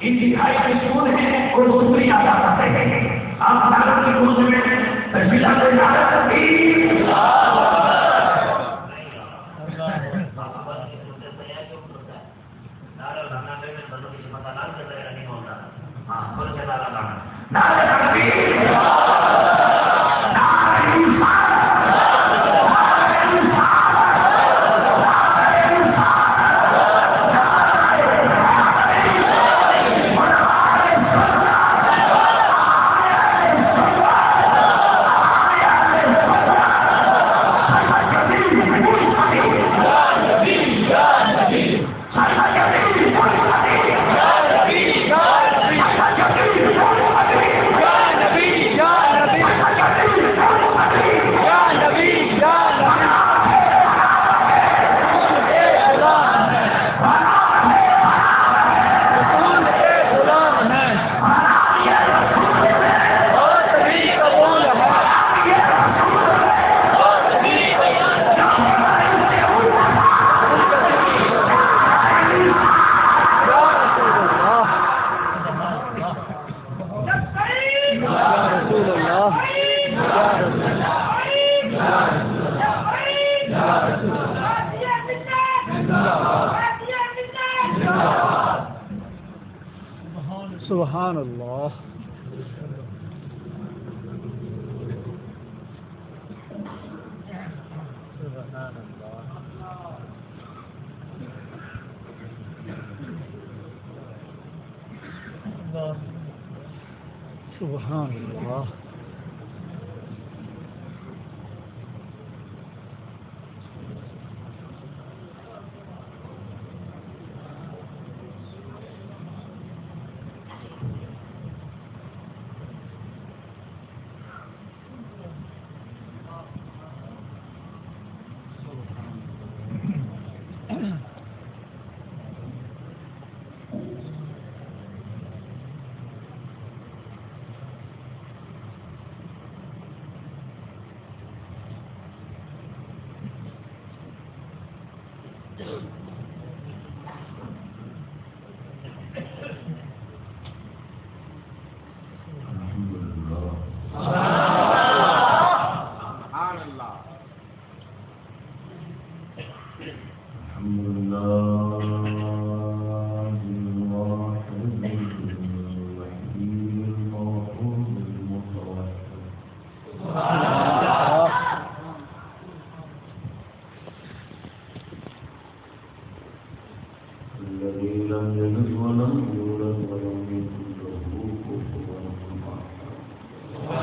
ان کی گاڑی میں سور ہے اور دوسری آتا ہے آپ کی روز میں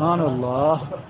Subhanallah.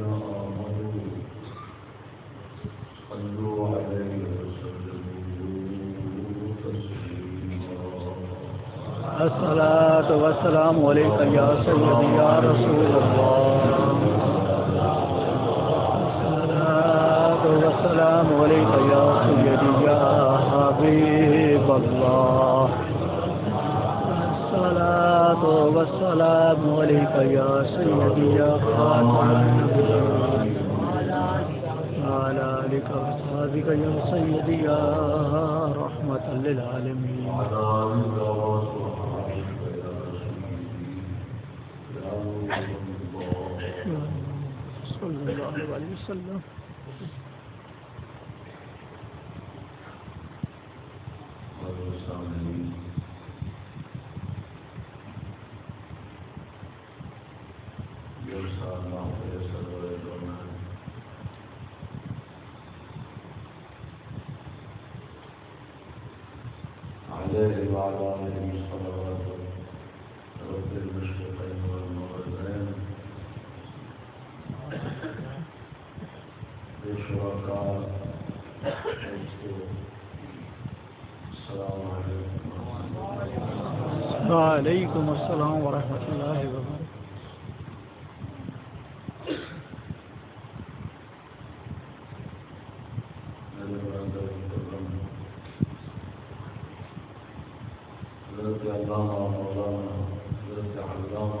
الصلاة والسلام عليك يا سيدي يا رسول الله. الصلاة والسلام عليك يا سيدي يا حبيب الله. الصلاة والسلام عليك يا سيدي يا خاتم. على آلك وصحابك يا سيدي يا رحمة للعالمين. علیہ وسلم۔ الله الله الله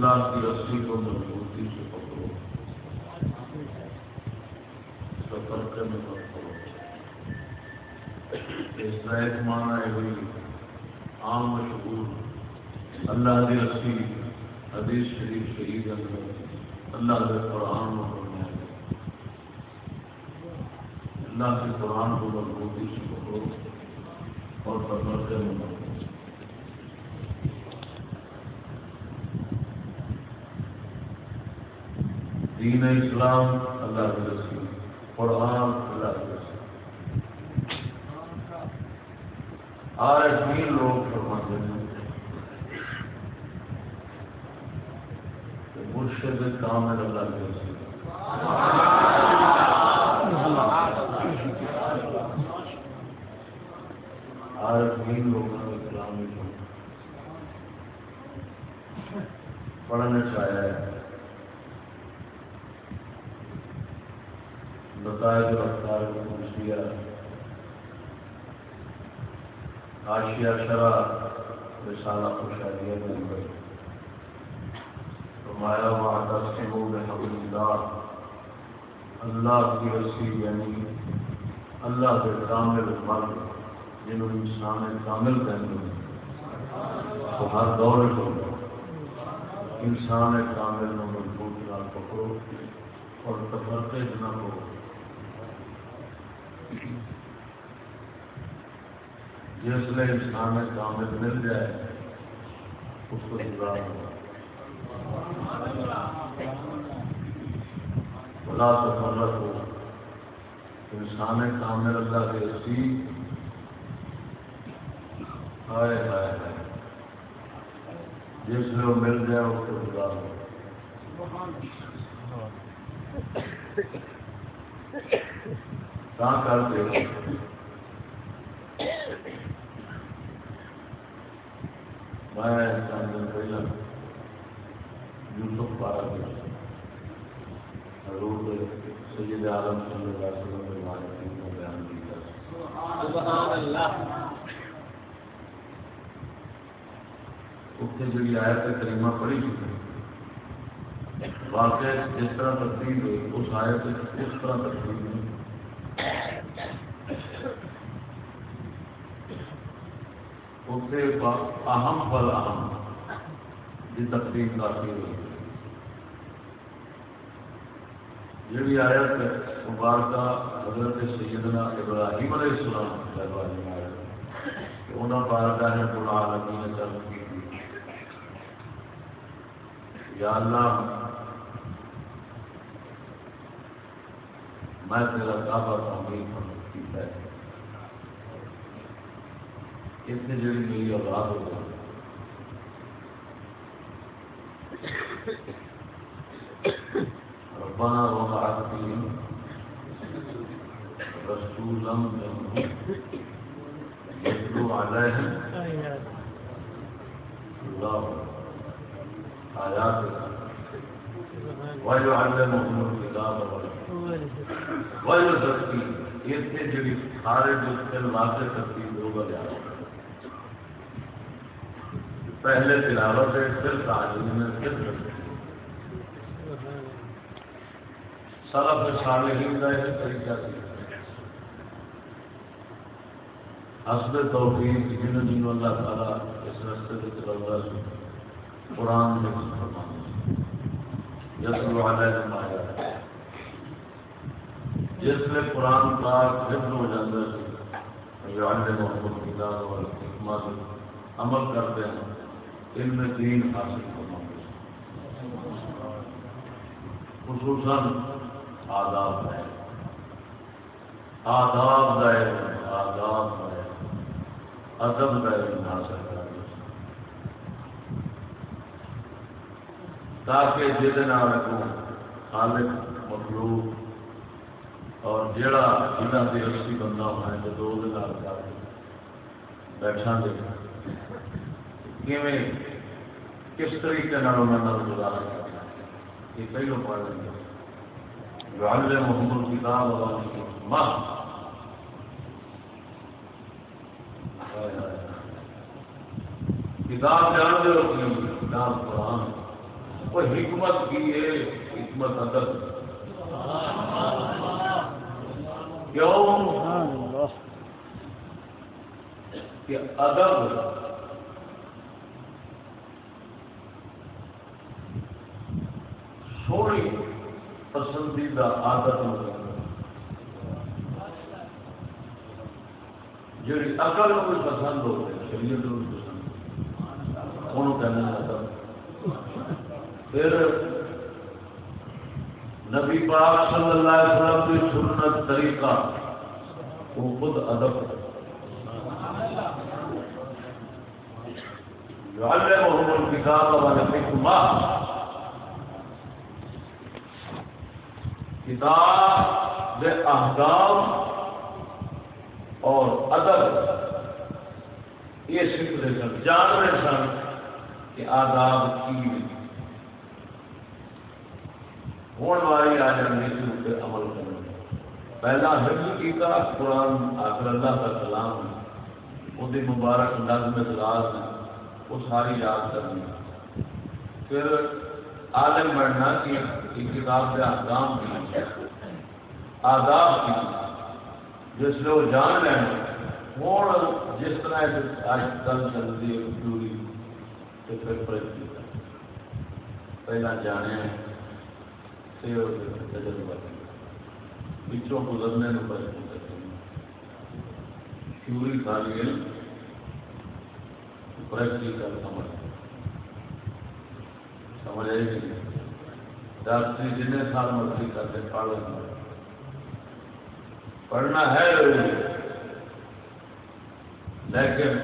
اللہ کی رسی کو مضبوطی سے پکڑو۔ سفر کرنے پر کرو اس کا ایک معنی ہوئی عام مشہور۔ اللہ کی رسی، حدیث شریف شہید اندر اللہ کے قرآن میں اللہ کے قرآن کو مضبوطی سے پکڑو اور سفر کرنے پر دین اسلام اللہ کے رسول قرآن اللہ کے رسول۔ آج تین لوگ فرماتے ہیں کہ مرشد کامل اللہ کے رسول۔ آج تین لوگوں نے اسلام پڑھنا چاہیا ہے جو رفتار کو پوچھیا آشیا شرا رسالہ خوشحالیہ کے اندر فرمایا وعدہ سمو میں حبل اللہ اللہ کی رسی یعنی اللہ کے کامل مرد جنہوں نے انسان کامل کہتے ہیں تو ہر دور کو انسان کامل میں مضبوط نہ پکڑو اور تفرقے نہ ہو جس میں انسان کامل مل جائے، اس کو گزار ہوگا۔ بلا تفرق ہو، انسان کامل اللہ کے رسی ہائے ہائے ہائے۔ جس میں وہ مل جائے، اس کو گزار ہوگا۔ کہاں کر کے میں چند دن پہلے یوسف پارا گیا حضور سید عالم صلی اللہ علیہ وسلم کے بارے میں بیان کیا۔ سبحان اللہ۔ اتنے جی آیت کریمہ پڑھی واقع جس طرح تقریب ہوئی اس آیت اس طرح تقریب ہوئی اتنے اہم فل اہم کی تقریب کافی ہوئی۔ جڑی آیت مبارکہ حضرت سیدنا ابراہیم علیہ السلام درباری میں آیا۔ کہ انہوں بارگاہ ہے بڑا عالمی نے چل کی یا اللہ، میں تیرا کعبہ تعمیر کیتا ہے اتنی جڑی میری اولاد ہو گئی ربنا وضعت فيهم رسولا منهم يتلو عليهم الله آياتك ويعلمهم الكتاب والحكمة ويزكيهم اتنے جڑی سارے مشکل واضح کرتی دو بجا پہلے تلاوت ہے، پھر تعلیم ہے، پھر سلف صالحین کا یہ طریقہ حسب توفیق جن جن اللہ تعالیٰ اس رستے سے چلا سی قرآن میں فرمانا یسل علیہ آیا جس میں قرآن پاک حفظ ہو جاتا ہے جو آنے محمد کتاب اور حکمت، عمل کرتے ہیں۔ ان میں دین حاصل کرنا خصوصاً آداب ہے۔ آداب کا علم آداب کا علم ادب کا علم حاصل کرنا تاکہ جہد خالق، مخلوق، اور جڑا جنہ کی رسی بندہ ہونا ہے جو دو دن بیٹھا گے کیویں کس طریقے انہوں نے گزارا کرنا یہ پہلو پڑھ لیں گے غالب محمد کتاب جان دے ہو کتاب قرآن وہ حکمت کی ہے حکمت ادب کیوں کہ ادب سونی پسندیدہ عادت جی اقل کوئی پسند ہوتے شریعت کو پسند انہوں کہنے ادب پھر نبی پاک صلی اللہ علیہ وسلم کی سنت طریقہ، وہ خود ادب۔ ہے يعلمهم الكتاب والحكمة کتاب دے احکام اور ادب، یہ سیکھتے سن جان رہے سن کہ آداب کی ہون والی آ جانے کے اوپر عمل کرنا پہلا حفظ کیتا قرآن آخر اللہ کا کلام وہ مبارک نظم اخلاص ہے۔ وہ ساری یاد کرنی پھر عالم بڑھنا کی کتاب سے احکام کی آداب کی جس نے وہ جان لینا ہوں جس طرح آج کل چلتی ہے پوری تو پھر پرتی پہلا جانے پھر تجربہ پچھوں گزرنے میں پرتی کرنی پوری خالی علم پریکٹیکل سمجھ سمجھ آئی نہیں۔ ڈاکٹری جن سال مرضی کرتے پڑھ لینا پڑھنا ہے۔ لیکن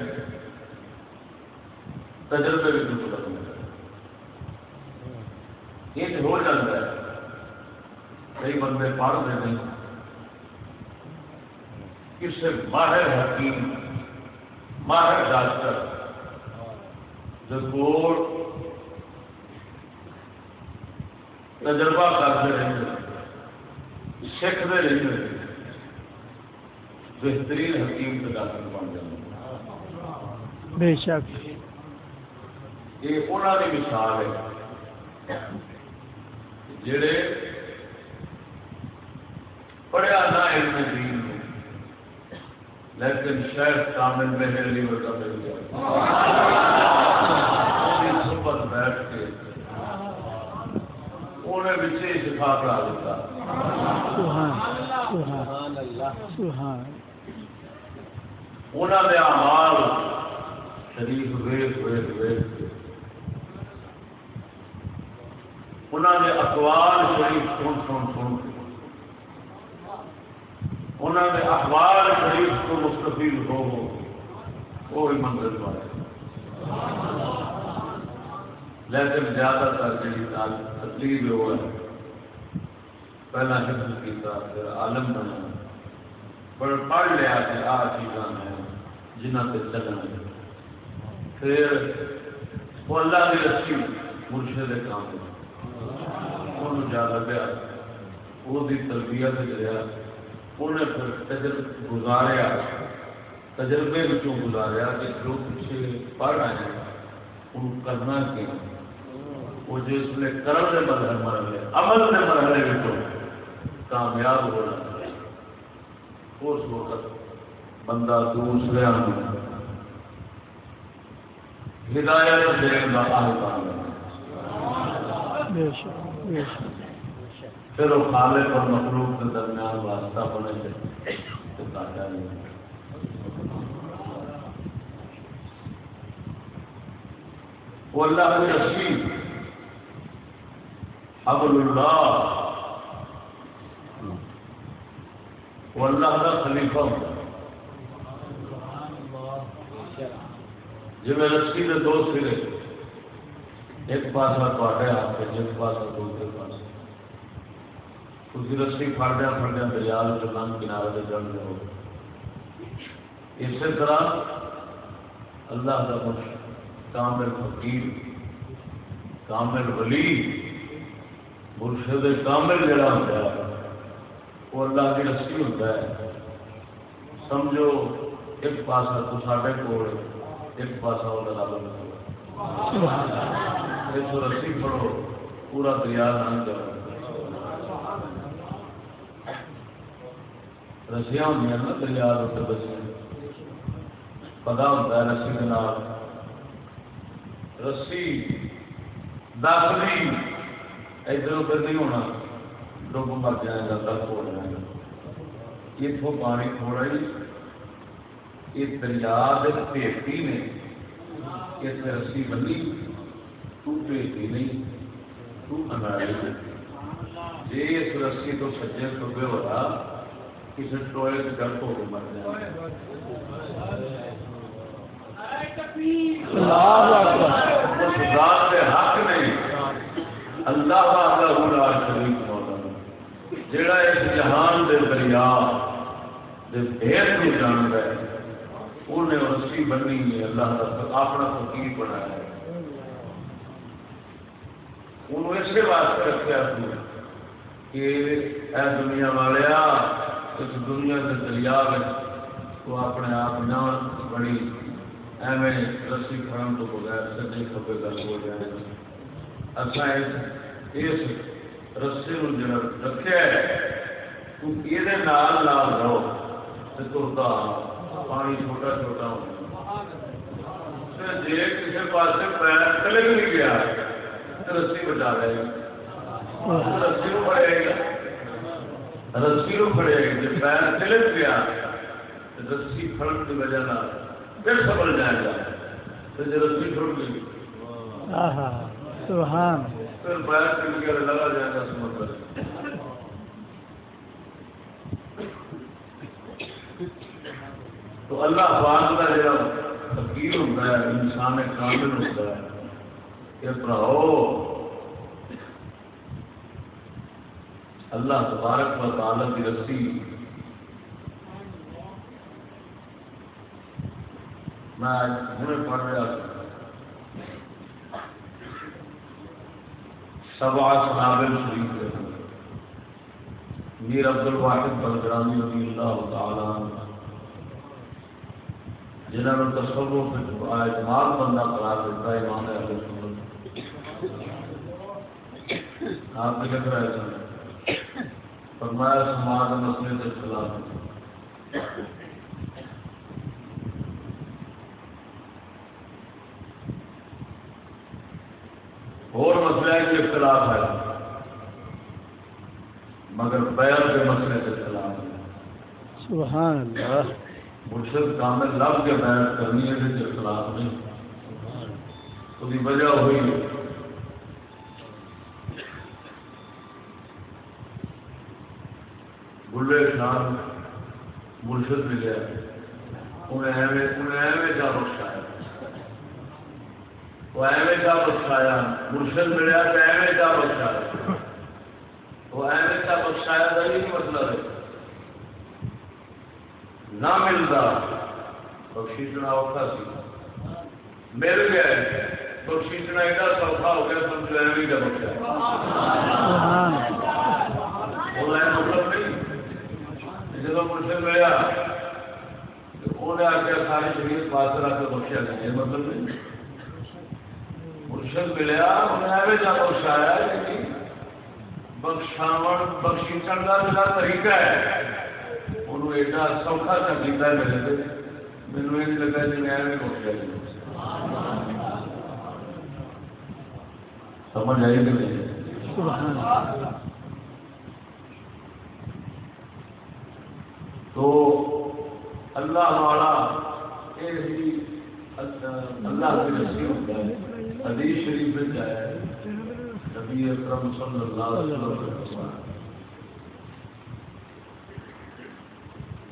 تجربے بھی کچھ کرنے یہ ہو جاتا ہے۔ کئی بندے پڑھتے نہیں۔ کسی ماہر حکیم، ماہر ڈاکٹر رپورٹ تجربہ کرتے رہتے سیکھتے رہتے بہترین حکیم کے ڈاکٹر بن جاتے بے شک۔ یہ انہوں کی مثال ہے۔ جڑے پڑھیا نہ علم دین میں لیکن شاید کامل میں علی ورگا مل گیا انہیں بچے دیتا۔ انہوں نے اعمال شریف ویخ ویخ ویخ کے۔ انہوں نے اخبار شریف سن سن سن انہوں نے اخبار شریف کو مستفیل ہو وہ بھی منزل پائے لیکن زیادہ تر جی تکلیف ہوا ہے، پہلا حفظ کیا پھر عالم بنا۔ پر پڑھ لیا کہ آ چیزاں ہیں جنہ سے چلنا پھر وہ اللہ کی رسی مرشد کام انہوں جا لگیا وہ تربیت گیا انہیں پھر تجربہ گزاریا۔ تجربے گزاریا کہ جو پیچھے پڑھ رہے ہیں، ان کرنا کیا؟ وہ جس نے کرن کے مرحلے مرحلے عمل کے مرحلے بچوں کامیاب ہونا اس وقت بندہ دوسرے ہدایت دینے کا پھر وہ خالق اور مخلوق کے درمیان واسطہ بنے سے تو وہ اللہ کی رسی ابل اللہ وہ اللہ کا خلیفہ جی میں رسی کے دو سرے ایک پاسا تے آپ کے ایک پاسا دوسرے پاس تھی رسی فردیا فردیا دریا لنگ کنارے سے جڑ جاؤ اسی طرح اللہ کا کامل فقیر، کامل ولی مرشد کامل جڑا ہوتا ہے وہ اللہ کی رسی ہوتا ہے۔ سمجھو ایک پاسا تو سارے کول ایک پاسا وہ لگا ایک سو رسی پڑو پورا دریا نہ جاؤ رسیاں ہوں نا دریا رسی پتا ہوتا ہے رسی کے نام رسی دس نہیں ادھر ادھر نہیں ہونا۔ ڈب مر جائے گا دس ہو جائے۔ گا اتوں پانی تھوڑا ہی۔ یہ دریا بھیتی نے۔ اس رسی بنی۔ تو بھیتی نہیں۔ تو اناڑی جی اس رسی تو سجے کبے ہو رہا کسی ٹوئے سے گرد ہو کے مر جائے۔ نہیں اللہ کا شریف جڑا اس جہان دے دریا بھید کو جان ہے، انہیں رسی بنی ہے، اللہ کا اپنا فقیر بنایا ہے۔ انہوں اسی واسطے رکھا کہ اے دنیا والیا، اس دنیا کے دریا تو اپنے آپ نہ بڑی ایویں رسی فرم تو بغیر سجے کھبے گل ہو جائے۔ اچھا اس رسی جڑا رکھا ہے تو یہ نال نال رہو تو ترتا پانی چھوٹا چھوٹا ہو جی کسی پاس پیر چلے بھی نہیں گیا تو رسی بچا رہے گا رسی کو پڑے گا رسی کو پڑے گا جب پیر چلے گیا رسی پھڑن کی وجہ پھر سبل جائے گا تو جب رسی چھوٹ گئی سبحان پھر چل لگا تو اللہ پاک کا جڑا فقیر ہوتا ہے، انسان کامل ہوتا ہے، کہ پڑھاؤ۔ اللہ تبارک و تعالی کی رسی۔ میں ہمیں پڑھ رہا تھا۔ سبا صحابل شریف کے میر عبد الواحد بلگرامی رضی اللہ تعالی جنہوں نے تصور اعتماد بندہ قرار دیتا ہے امام اہل سنت۔ آپ نے لکھ رہے سن۔ فرمایا، سماج مسئلے کے خلاف اور مسئلہ کے اختلاف ہے۔ مگر بیل کے مسئلے کے خلاف ہے۔ سبحان اللہ۔ مرشد کامل لب کے بیعت کرنی ہے کے خلاف نہیں۔ اس کی وجہ ہوئی۔ بلے خان مرشد ملیا انہیں ایویں انہیں ایویں جا بخشایا وہ ایویں جا بخشایا؟ مرشد ملیا تو ایویں جا بخشایا؟ وہ ایویں جا بخشایا کا یہ مطلب ہے۔ نہ ملتا۔ بخشیشنا اوکھا سی۔ مل گیا۔ بخشیشنا ایڈا سوکھا ہو گیا سمجھو ایویں کا بخشا وہ مطلب نہیں۔ جب مرشد ملیا انہیں آ کے ساری شریف پاس رکھ کے بخشیا نہیں یہ مطلب نہیں۔ مرشد ملیا انہیں ایویں جا بخشایا بخشاو بخشیشن کا جڑا طریقہ ہے۔ انہوں ایڈا سوکھا کر دیتا میرے سے مینو یہ لگا جی میں بھی بخشیا سمجھ آئی کہ نہیں؟ تو اللہ والا یہ اللہ کی رسی ہوتا ہے حدیث شریف میں کیا ہے، نبی اکرم صلی اللہ علیہ وسلم۔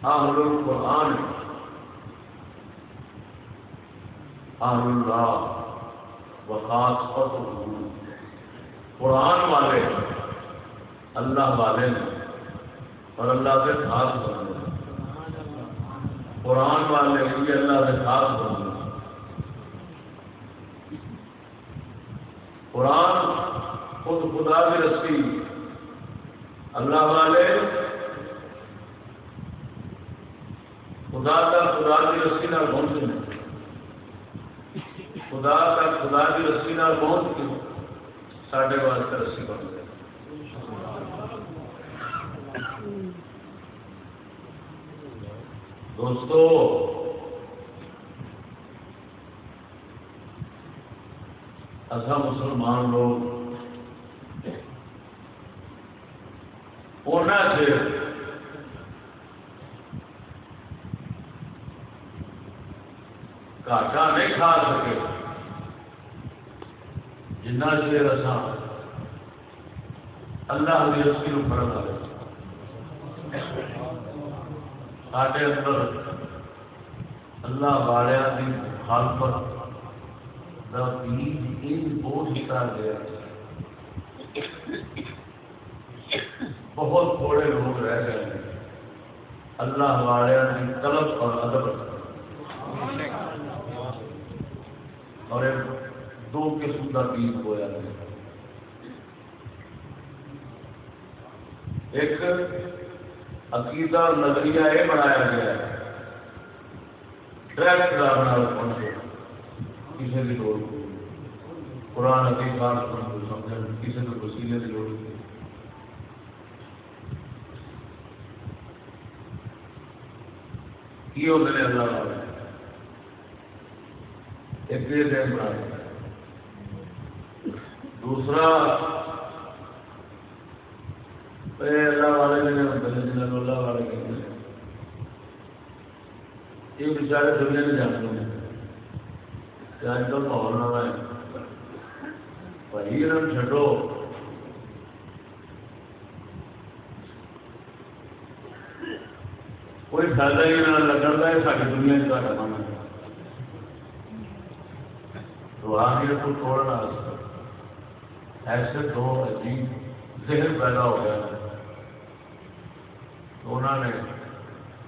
اہل القرآن، اہل اللہ وخاص قرآن والے، اللہ والے اور اللہ سے خاص بندے قرآن والے بھی اللہ سے خاص بندے قرآن خود خدا کی رسی۔ اللہ والے خدا کا خدا کی رسی نہ پہنچ خدا کا خدا کی رسی نہ پہنچ کے ساڈے واسطے رسی بن گئے دوستو اصا مسلمان لوگ۔ ہونا گاٹا نہیں کھا سکے۔ جنا چیر اصا اللہ کی رسی فرق آئے سارے اندر۔ اللہ والوں کی مخالفت کا بیج بہت ہٹا گیا بہت تھوڑے لوگ رہ گئے۔ ہیں اللہ والوں کی طلب اور ادب۔ اور ایک دو قسم کا بیج ہوا ہے ایک عقیدہ اور نظریہ یہ بنایا گیا ہے۔ ڈائریکٹ بنا پہنچے کسی کی لوڑ قرآن عقید بات سمجھ کسی کو وسیلے کی لوڑ نہیں۔ کی ہوتے ہیں اللہ والے۔ ایک یہ دن بنا دوسرا اللہ والے نے ہوتے ہیں جنہیں اللہ والے کہتے ہیں یہ بیچارے دنیا میں جانتے ہیں کہ آج کل ماحول نہ ہے بھائی انہوں چھڈو کوئی فائدہ ہی نہ لگتا ہے ساری دنیا کا کام ہے تو آخر کو توڑنا ایسے دو عجیب ذہن پیدا ہو گیا تو انہوں نے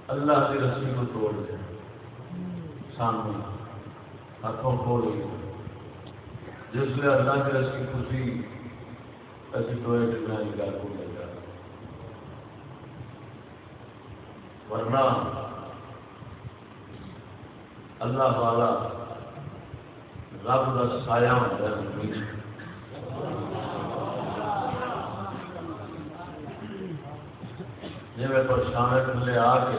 اللہ کی رسی کو توڑ دیا سامنے ہاتھوں کھول لیا جس لیے اللہ کی رسی خوشی ایسی تو گل کو لے جا ورنہ اللہ والا رب کا سایہ ہوتا ہے۔ جی میں پریشان تھلے آ کے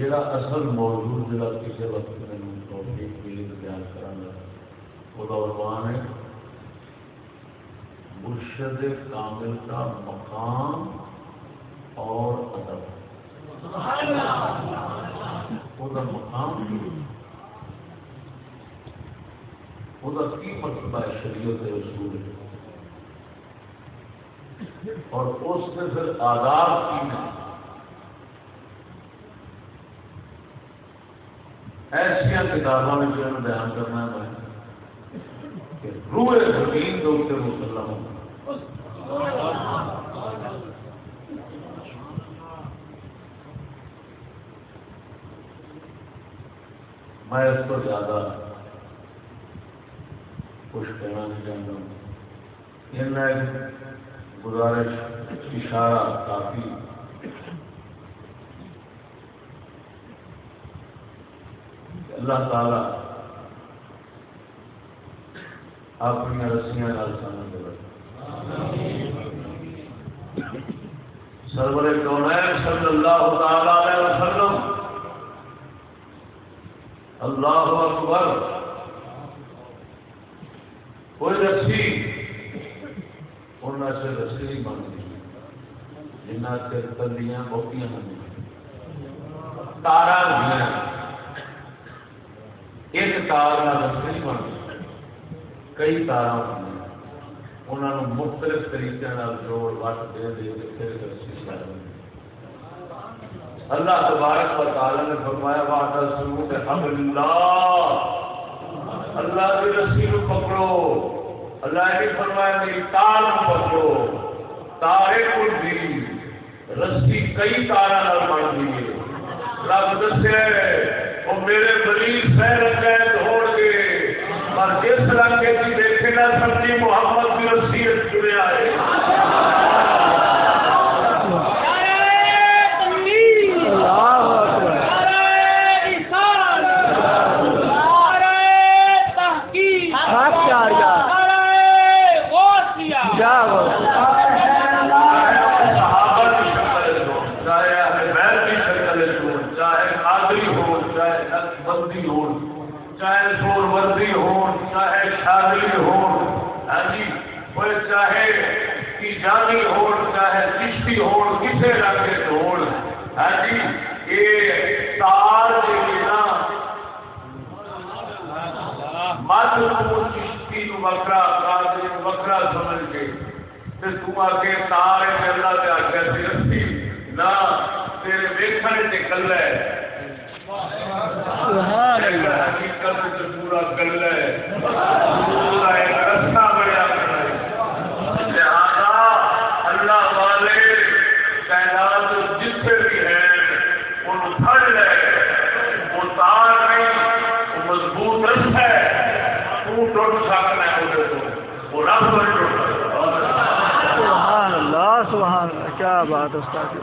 جڑا اصل موضوع جڑا کسی وقت میں ٹاپک کے لیے بیان کرنا وہ عنوان ہے۔ مرشد کامل کا مقام اور ادب۔ وہ مقام۔ وہ کی مرتبہ ہے شریعت اصول اور اس سے پھر آداب کی میں ایسا کتابوں میں جو بیان کرنا ہے کہ روح زمین دو کے مسلم میں اس کو زیادہ کچھ کہنا نہیں چاہتا ہوں۔ گزارش، اشارہ کافی اللہ تعالی اپنی رسیاں سمجھ سرور کونین صلی اللہ تعالی علیہ وسلم۔ اللہ اکبر۔ کوئی رسی؟ ان سے رسی نہیں بنتی۔ جنہ چر تلیاں بہتیاں نہیں تارا ہوئی ایک تار کا رسی نہیں بنتی کئی تارا ہوئی انہوں نے مختلف طریقے جوڑ وٹ دے دے کے پھر رسی کر اللہ تبارک و تعالی نے فرمایا وعدہ سنو کہ حمل اللہ اللہ کی رسی کو پکڑو اللہ نے فرمایا میری تار پکڑو تارے کو دی رسی کئی تارا بن گئی رب دسے میرے مریض سہ رقید ہو گے اور جس رنگ کی دیکھے نہ سمجھی محمد کی رسیت چنیا ہے اللہ اکبر آپ کیا یار کیا ہو صحابہ کی شکل ہو چاہے اہل بیت کی شکل ہو چاہے قادری ہو چاہے نقشبندی ہو چاہے سوربندی ہو چاہے شادری ہو ہاں جی وہ چاہے تیجانی ہو چاہے چشتی ہو کسی رنگ کے ہو ہاں جی یہ تار کے نا مت تو چشتی نو وکرا قادری نو وکرا سمجھ کے ہے اللہ دے آگے سی رسی۔ نہ تیرے ویکھن تے کل ہے۔ سبحان اللہ۔ حقیقت تے پورا کل ہے۔ پورا ایک رستہ کھڑا ہے۔ لہذا اللہ والے کائنات جتنے بھی ہیں ان پھڑ لے۔ وہ تار نہیں مضبوط رستہ ہے۔ تو ٹوٹ سکنا ہے وہ رب سبحان اللہ کیا بات ہے استاد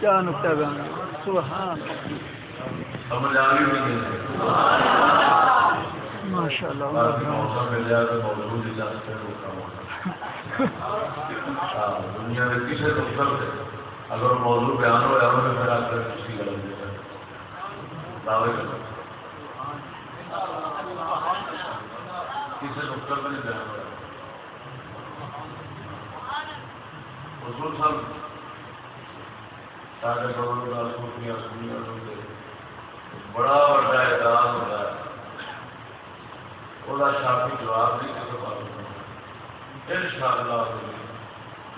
کیا نقطہ بیان سبحان اللہ۔ سمجھ آ گئی نہیں ماشاء اللہ کسی اگر موضوع بیان ہو رہا ہو پھر آپ کسی غلط نہیں دعوے کسی دفتر میں نہیں بیان ہو رہا حضور صاحب، سارے بڑوں کا سوچیاں سنیا بڑا بڑا اعتراض ہوتا ہے۔ وہ شافی جواب نہیں کسی بات ان شاء اللہ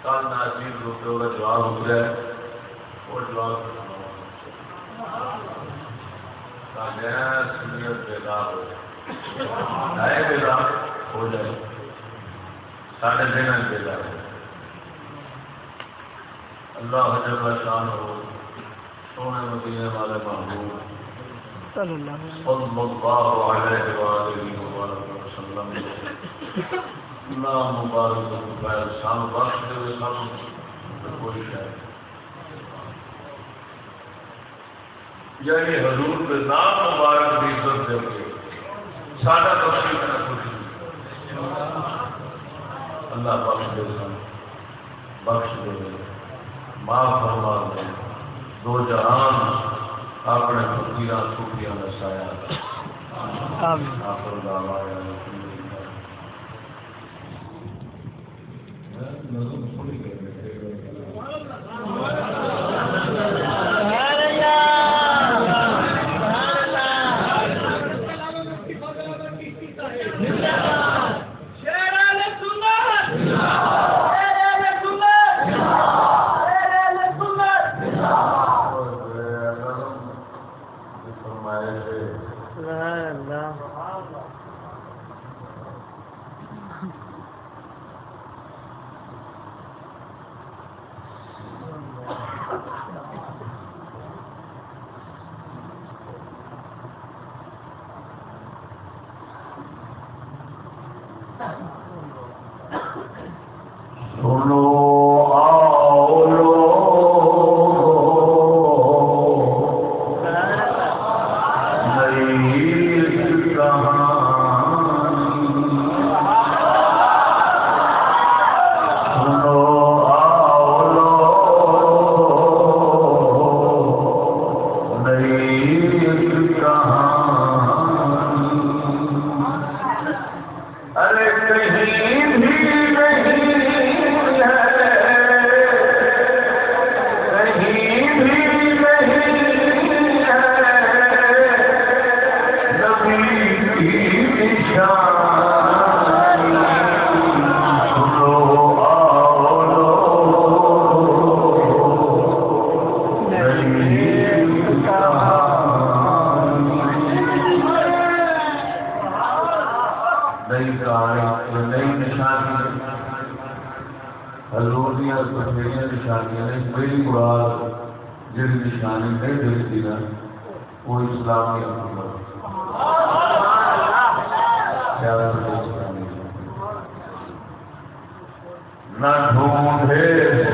کل ناچیز روپے وہ جواب ہو گیا وہ جواب سنیت بیدار ہو جائے۔ بیدار ہو جائے۔ سارے دن بیدار ہو جائے۔ اللہ جل شان ہو سونے مدینے والے محبوب۔ صلی اللہ علیہ صلى الله عليه وآله وبارك وسلم۔ اللہ مبارک سان بخش دے سب کوئی شاید یعنی حضور کے نام مبارک کی عزت دے کے۔ اللہ بخش دے سن بخش دے۔ معاف فرما دے دو جہان اپنے فقیران سکھیاں کا سایہ آمین۔ آخر دعوانا نئی تاریخ نئی نشانی۔ دیا نشانیاں نے میری مراد جی نشانی نہیں دیکھتی نا، وہ اسلام کی حکومت نہ ڈھونڈے۔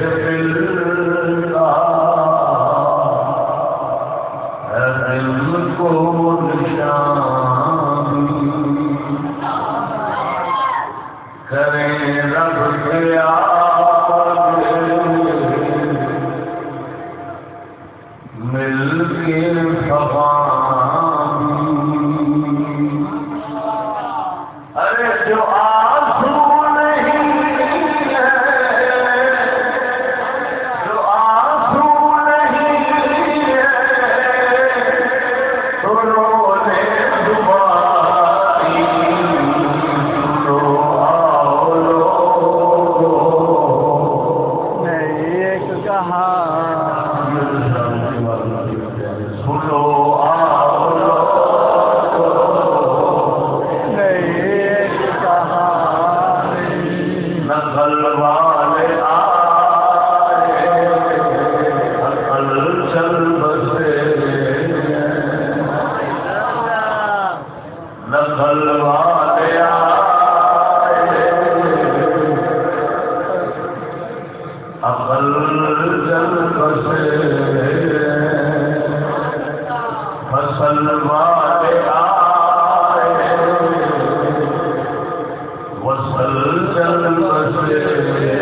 وصلت المسيح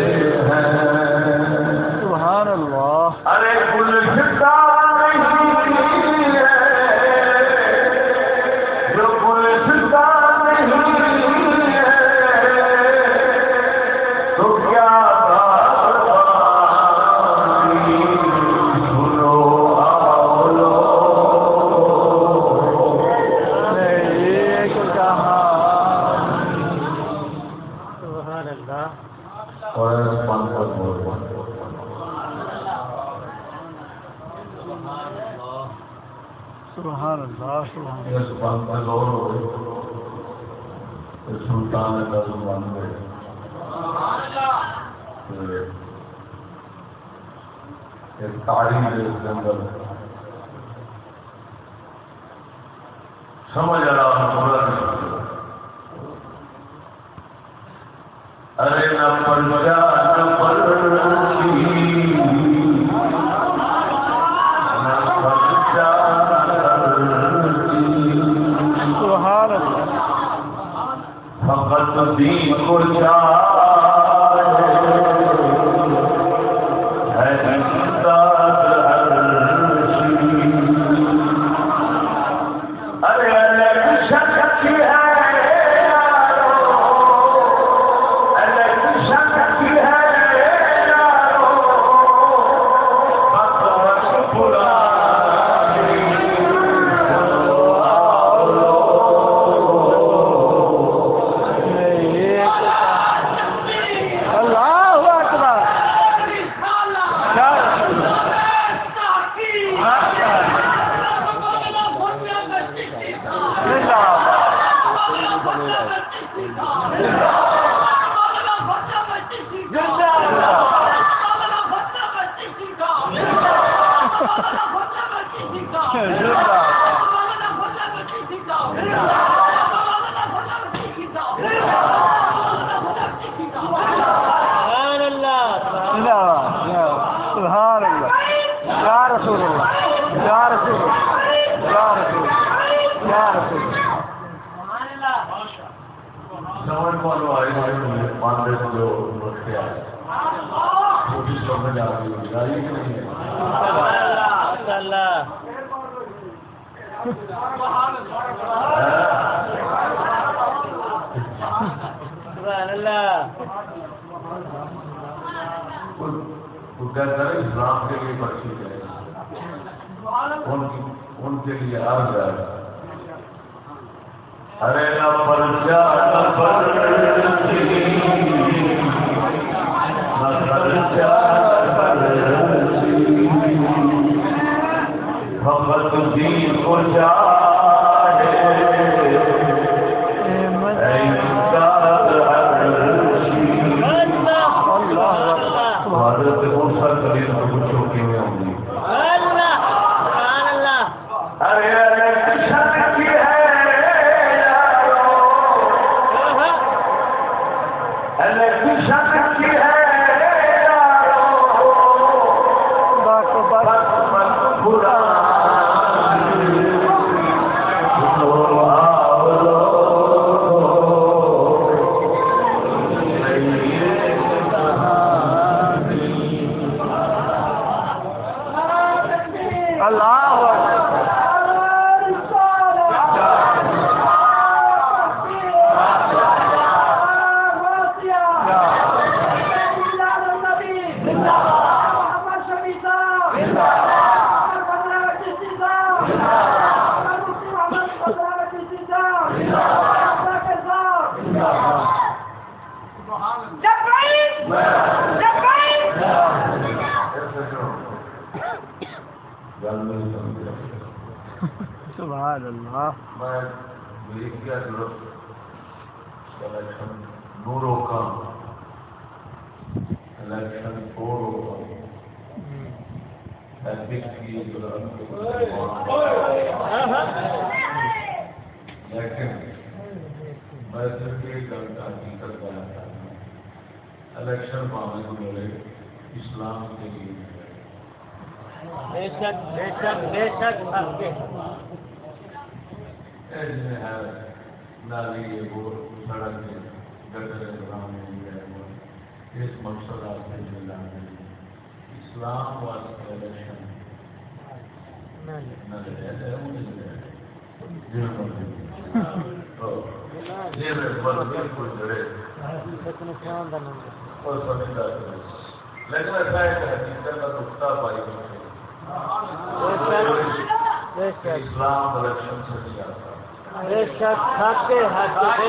اسلام الیکشن سے نہیں آتا۔ بے شک حق کے حق کے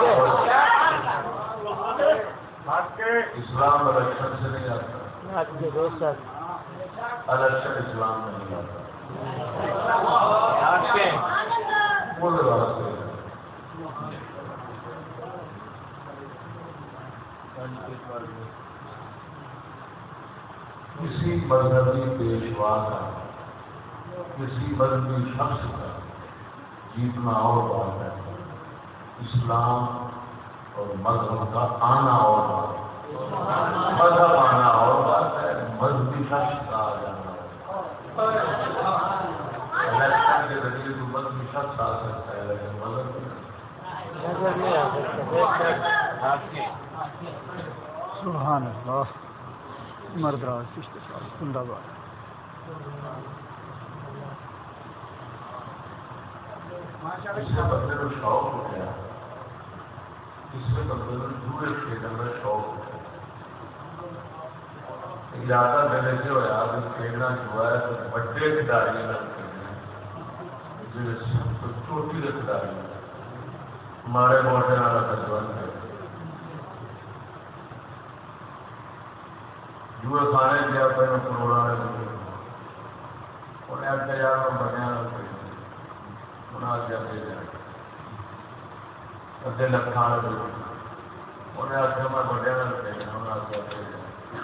بے شک اسلام الیکشن سے نہیں آتا۔ حق کے بے شک الیکشن اسلام میں نہیں آتا۔ حق کے۔ کل واسطے کسی مذہبی پیشوا کا کسی مذہبی شخص کا جیتنا اور بات ہے اسلام اور مذہب کا آنا اور بات ہے مذہب آنا اور بات ہے مذہبی شخص کا آ جانا الیکشن کے ذریعے تو مذہبی شخص آ سکتا ہے، لیکن مذہب نہیں۔ آ سکتا۔ سبحان اللہ۔ مردراج چشتی صاحب زندہ باد۔ اس شوق ہو گیا اس شوق ہو گیا زیادہ سے ہوا کھیلنا جو ہے بڑے کھلاڑی چھوٹی کے کھلاڑی ہمارے موٹے والا تجربہ ہے جوئے کھانے گیا پہلے کروڑا نے انہیں آخیا یار میں بنیا انہیں آخیا دے جائے ادے لکھان انہیں آخیا میں بڑیا نہ بھیجنا انہیں آخیا دے جائے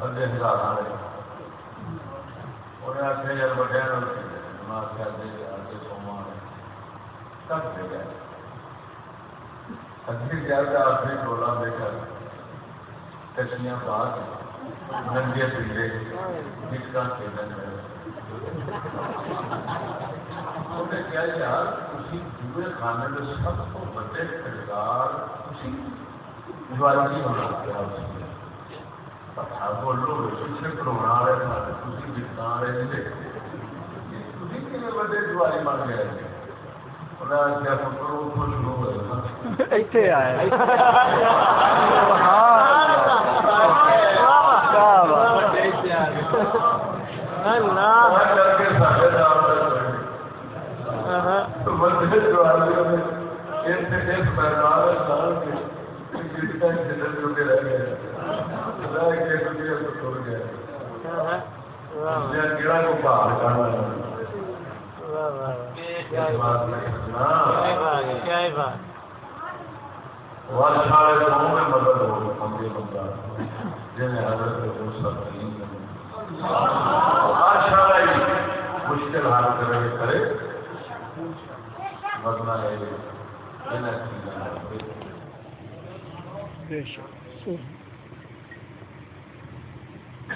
ادے ہزار والے انہیں آخیا یار بڑیا نہ بھیجنا انہیں آخیا دے جائے سوما سب دے گئے ادھی زیادہ آخری ٹولا دے کر کچھیاں باہر ننگے پیڑے جس کا کھیلن ہے۔ کیا یار تھی جوئے کھانے میں سب کو بڑے کردار جوالی ہونا پیا پتہ بولو پیچھے کرونا رہے تھے تھی جتنا رہے تھے تھی کتنے بڑے جوالی بن گئے گئے۔ ایتھے آئے۔ سبحان اللہ۔ کیا بات۔ اللہ کر کے سارے نام تو بندے جو آدمی نے اس میدان سال کے جس کا جو کے رہ گئے خدا کے دنیا کو چھوڑ گیا ہاں واہ کو باہر کرنا کیا بات میں کیا بات واشارے قوم میں مدد ہو ہم یہ بندہ جنہیں حضرت ہو سکتی مشکل حال کرے کرے ورنہ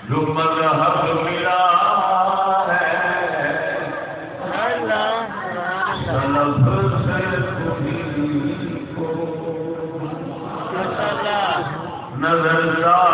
جو مذہب ملا ہے۔ سلف سے کو۔ نظر نہیں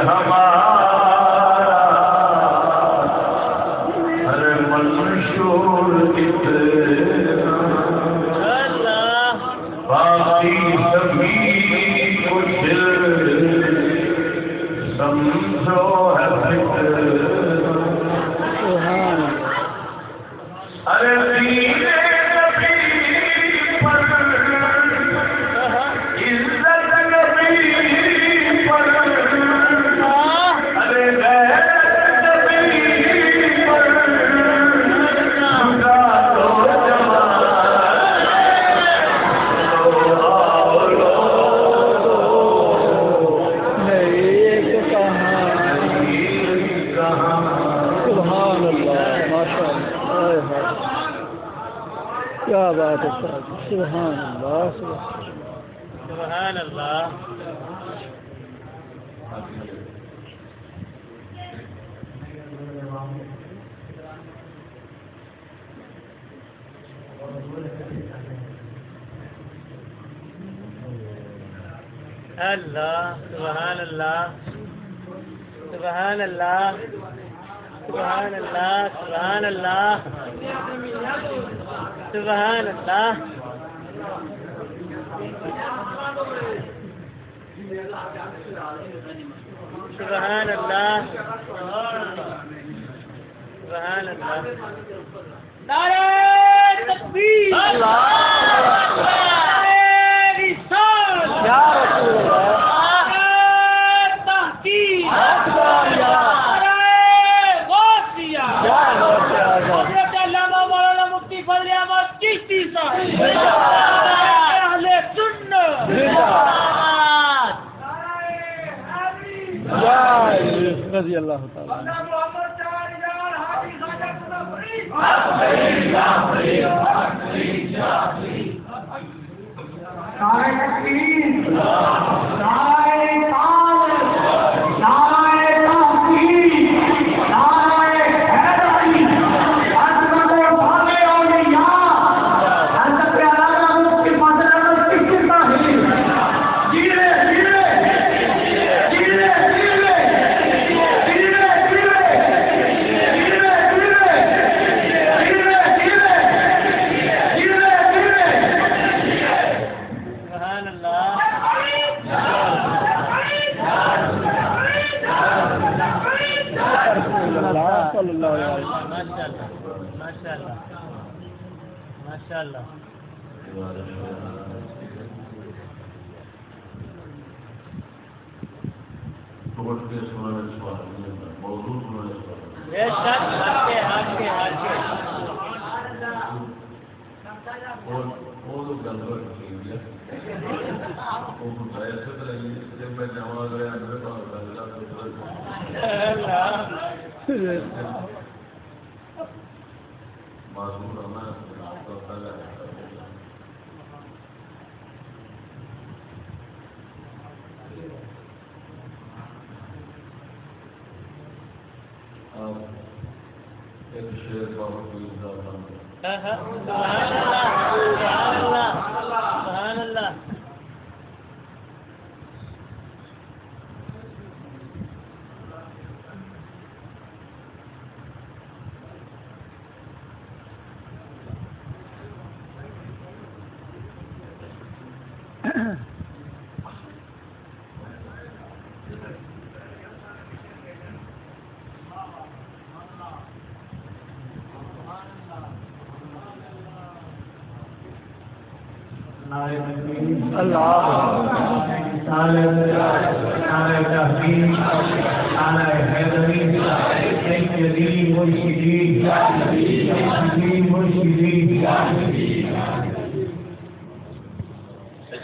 ہمارا اللہ تعالی سبحان اللہ رسول اللہ صلی اللہ علیہ وسلم ماشاء اللہ ماشاء اللہ ماشاء اللہ موضوع سنانے سوال بے شک ہٹ کے ہٹ کے ہٹ کے وہ تو گل ٹھیک ہے وہ بتایا سے تو لگی جب میں جمع گیا میرے پاس اللہ معذور رہنا آپ کا پہلا آپ ایک شیر بہت کوئی انسان سبحان اللہ سبحان اللہ سبحان اللہ.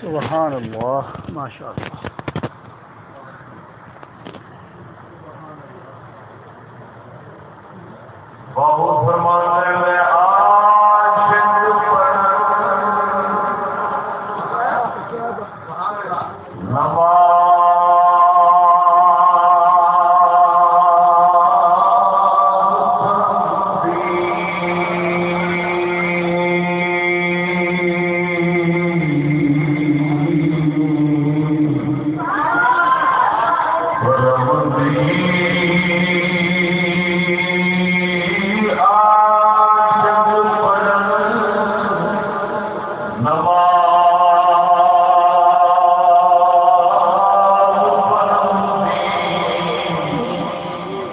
سبحان اللہ ماشاء اللہ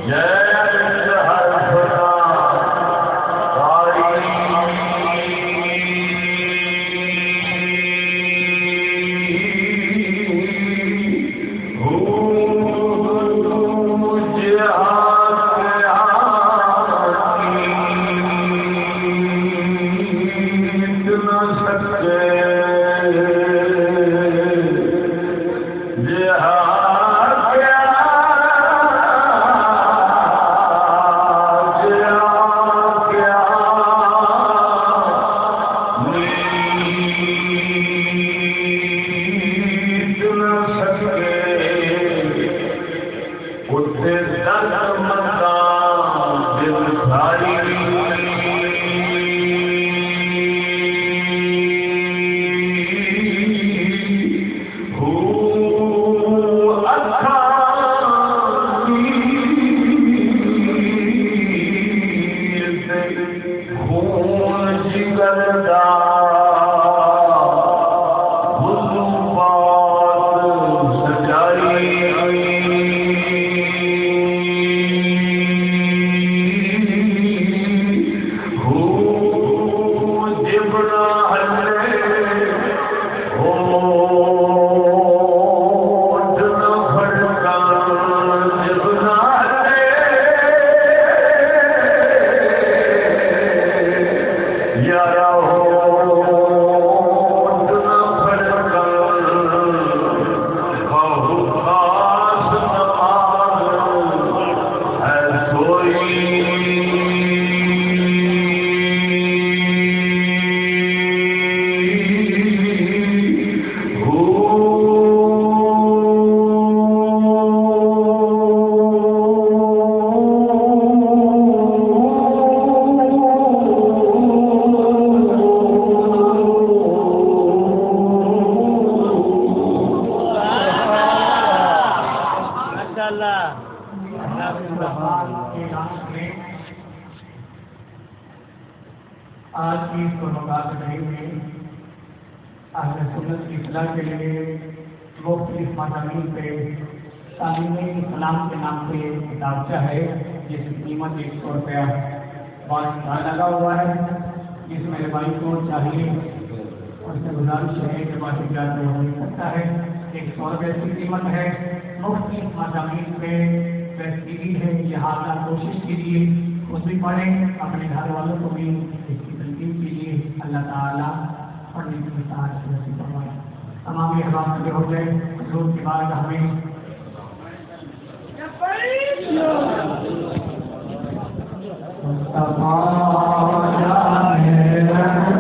ماشاء ایک سو روپئے کی قیمت ہے مختلف مضامین پہ بہتری ہے لہٰذا کوشش کیجیے خود بھی پڑھیں، اپنے گھر والوں کو بھی اس کی تنقید کیجیے اللہ تعالیٰ پڑھنے کی ساتھ نصیب فرمائے۔ تمام یہ بات ہو جائے حضور کے بعد ہمیں مصطفیٰ